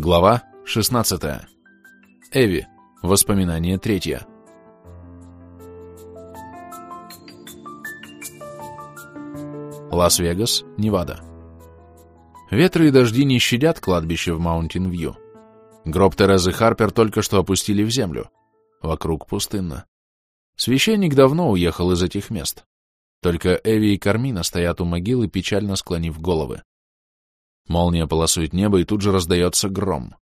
Глава 16. Эви. Воспоминание третье. Лас-Вегас, Невада. Ветры и дожди не щадят кладбище в Маунтин-Вью. Гроб Терезы Харпер только что опустили в землю. Вокруг пустынно. Священник давно уехал из этих мест. Только Эви и Кармина стоят у могилы, печально склонив головы. Молния полосует небо, и тут же раздается гром.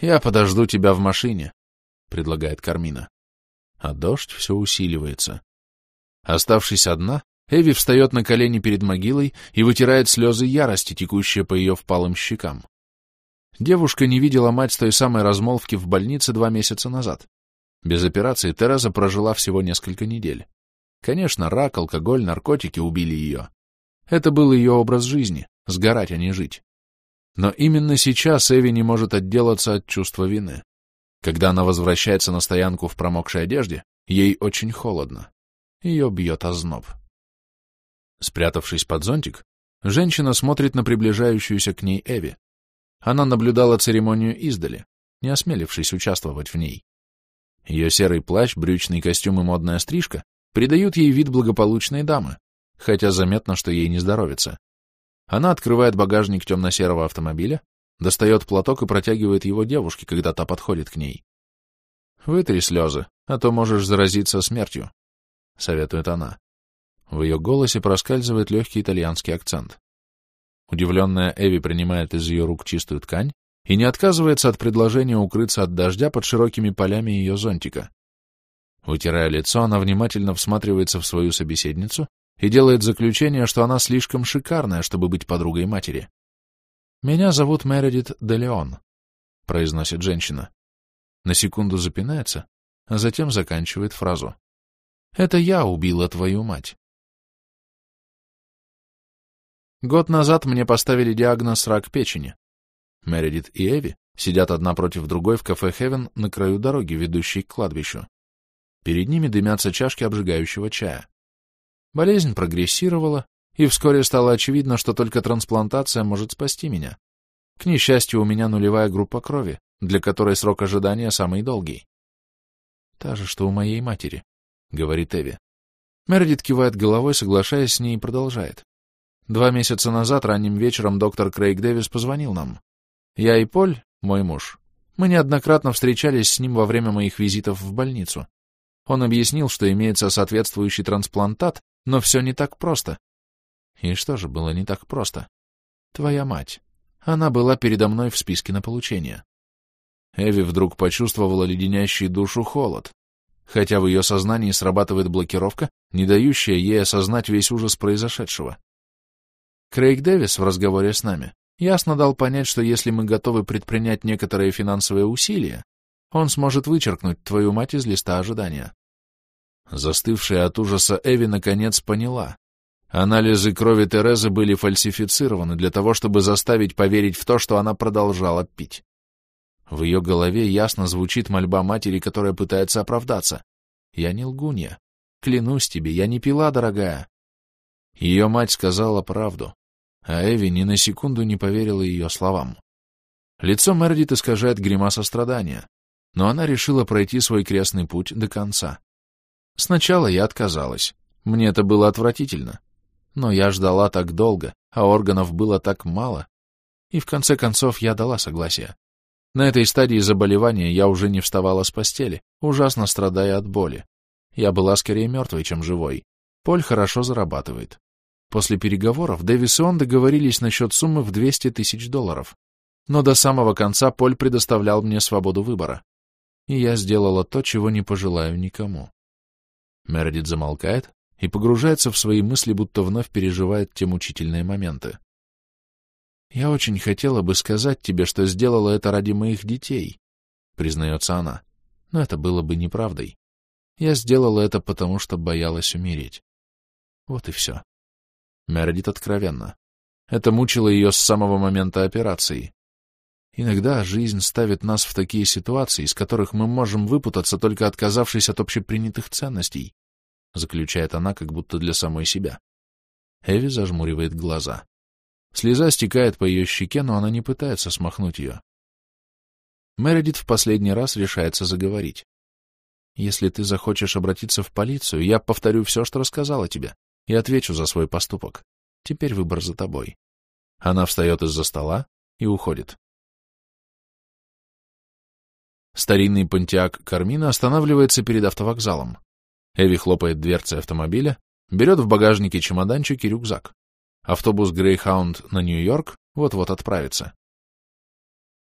«Я подожду тебя в машине», — предлагает Кармина. А дождь все усиливается. Оставшись одна, Эви встает на колени перед могилой и вытирает слезы ярости, текущие по ее впалым щекам. Девушка не видела мать с той самой размолвки в больнице два месяца назад. Без операции Тереза прожила всего несколько недель. Конечно, рак, алкоголь, наркотики убили ее. Это был ее образ жизни — сгорать, а не жить. Но именно сейчас Эви не может отделаться от чувства вины. Когда она возвращается на стоянку в промокшей одежде, ей очень холодно. Ее бьет озноб. Спрятавшись под зонтик, женщина смотрит на приближающуюся к ней Эви. Она наблюдала церемонию издали, не осмелившись участвовать в ней. Ее серый плащ, брючный костюм и модная стрижка придают ей вид благополучной дамы, хотя заметно, что ей не здоровится. Она открывает багажник темно-серого автомобиля, достает платок и протягивает его девушке, когда та подходит к ней. «Вытри слезы, а то можешь заразиться смертью», — советует она. В ее голосе проскальзывает легкий итальянский акцент. Удивленная Эви принимает из ее рук чистую ткань и не отказывается от предложения укрыться от дождя под широкими полями ее зонтика. Вытирая лицо, она внимательно всматривается в свою собеседницу и делает заключение, что она слишком шикарная, чтобы быть подругой матери. «Меня зовут Мередит де Леон», — произносит женщина. На секунду запинается, а затем заканчивает фразу. «Это я убила твою мать». Год назад мне поставили диагноз рак печени. Мередит и Эви сидят одна против другой в кафе «Хевен» на краю дороги, ведущей к кладбищу. Перед ними дымятся чашки обжигающего чая. Болезнь прогрессировала, и вскоре стало очевидно, что только трансплантация может спасти меня. К несчастью, у меня нулевая группа крови, для которой срок ожидания самый долгий. Та же, что у моей матери, — говорит Эви. Мередит кивает головой, соглашаясь с ней, и продолжает. Два месяца назад ранним вечером доктор Крейг Дэвис позвонил нам. Я и Поль, мой муж, мы неоднократно встречались с ним во время моих визитов в больницу. Он объяснил, что имеется соответствующий трансплантат, но все не так просто. И что же было не так просто? Твоя мать. Она была передо мной в списке на получение. Эви вдруг почувствовала леденящий душу холод, хотя в ее сознании срабатывает блокировка, не дающая ей осознать весь ужас произошедшего. Крейг Дэвис в разговоре с нами ясно дал понять, что если мы готовы предпринять некоторые финансовые усилия, он сможет вычеркнуть твою мать из листа ожидания. Застывшая от ужаса Эви наконец поняла. Анализы крови Терезы были фальсифицированы для того, чтобы заставить поверить в то, что она продолжала пить. В ее голове ясно звучит мольба матери, которая пытается оправдаться. «Я не лгунья. Клянусь тебе, я не пила, дорогая. Ее мать сказала правду, а Эви ни на секунду не поверила ее словам. Лицо Мердит искажает гримаса страдания, но она решила пройти свой крестный путь до конца. Сначала я отказалась. Мне это было отвратительно. Но я ждала так долго, а органов было так мало. И в конце концов я дала согласие. На этой стадии заболевания я уже не вставала с постели, ужасно страдая от боли. Я была скорее мертвой, чем живой. Поль хорошо зарабатывает. После переговоров Дэвис и он договорились насчет суммы в 200 тысяч долларов. Но до самого конца Поль предоставлял мне свободу выбора. И я сделала то, чего не пожелаю никому. Мередит замолкает и погружается в свои мысли, будто вновь переживает те мучительные моменты. «Я очень хотела бы сказать тебе, что сделала это ради моих детей», — признается она, — «но это было бы неправдой. Я сделала это потому, что боялась умереть. Вот и все». Мередит откровенно. Это мучило ее с самого момента операции. Иногда жизнь ставит нас в такие ситуации, из которых мы можем выпутаться, только отказавшись от общепринятых ценностей, заключает она как будто для самой себя. Эви зажмуривает глаза. Слеза стекает по ее щеке, но она не пытается смахнуть ее. Мередит в последний раз решается заговорить. «Если ты захочешь обратиться в полицию, я повторю все, что рассказала тебе, и отвечу за свой поступок. Теперь выбор за тобой». Она встает из-за стола и уходит. Старинный понтиак Кармина останавливается перед автовокзалом. Эви хлопает дверцей автомобиля, берет в багажнике чемоданчик и рюкзак. Автобус Грейхаунд на Нью-Йорк вот-вот отправится.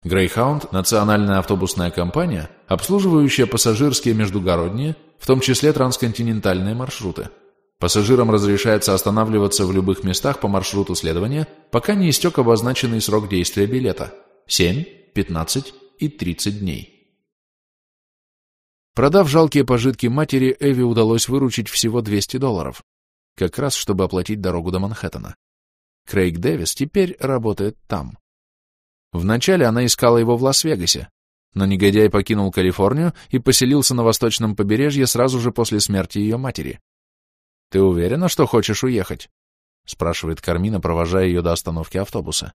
Грейхаунд – национальная автобусная компания, обслуживающая пассажирские междугородние, в том числе трансконтинентальные маршруты. Пассажирам разрешается останавливаться в любых местах по маршруту следования, пока не истек обозначенный срок действия билета – 7, 15 и 30 дней. Продав жалкие пожитки матери, Эви удалось выручить всего 200 долларов, как раз чтобы оплатить дорогу до Манхэттена. Крейг Дэвис теперь работает там. Вначале она искала его в Лас-Вегасе, но негодяй покинул Калифорнию и поселился на восточном побережье сразу же после смерти ее матери. «Ты уверена, что хочешь уехать?» — спрашивает Кармина, провожая ее до остановки автобуса.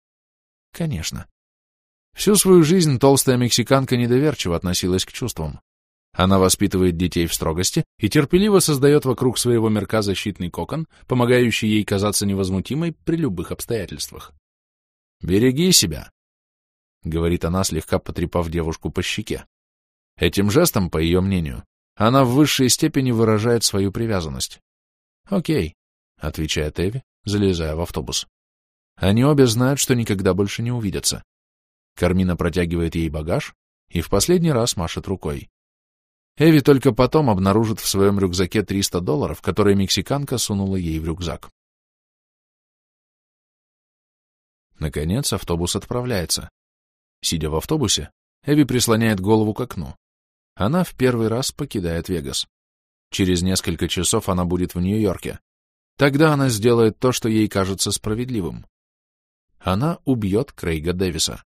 «Конечно». Всю свою жизнь толстая мексиканка недоверчиво относилась к чувствам. Она воспитывает детей в строгости и терпеливо создает вокруг своего мирка защитный кокон, помогающий ей казаться невозмутимой при любых обстоятельствах. «Береги себя», — говорит она, слегка потрепав девушку по щеке. Этим жестом, по ее мнению, она в высшей степени выражает свою привязанность. «Окей», — отвечает Эви, залезая в автобус. Они обе знают, что никогда больше не увидятся. Кармина протягивает ей багаж и в последний раз машет рукой. Эви только потом обнаружит в своем рюкзаке 300 долларов, которые мексиканка сунула ей в рюкзак. Наконец автобус отправляется. Сидя в автобусе, Эви прислоняет голову к окну. Она в первый раз покидает Вегас. Через несколько часов она будет в Нью-Йорке. Тогда она сделает то, что ей кажется справедливым. Она убьет Крейга Дэвиса.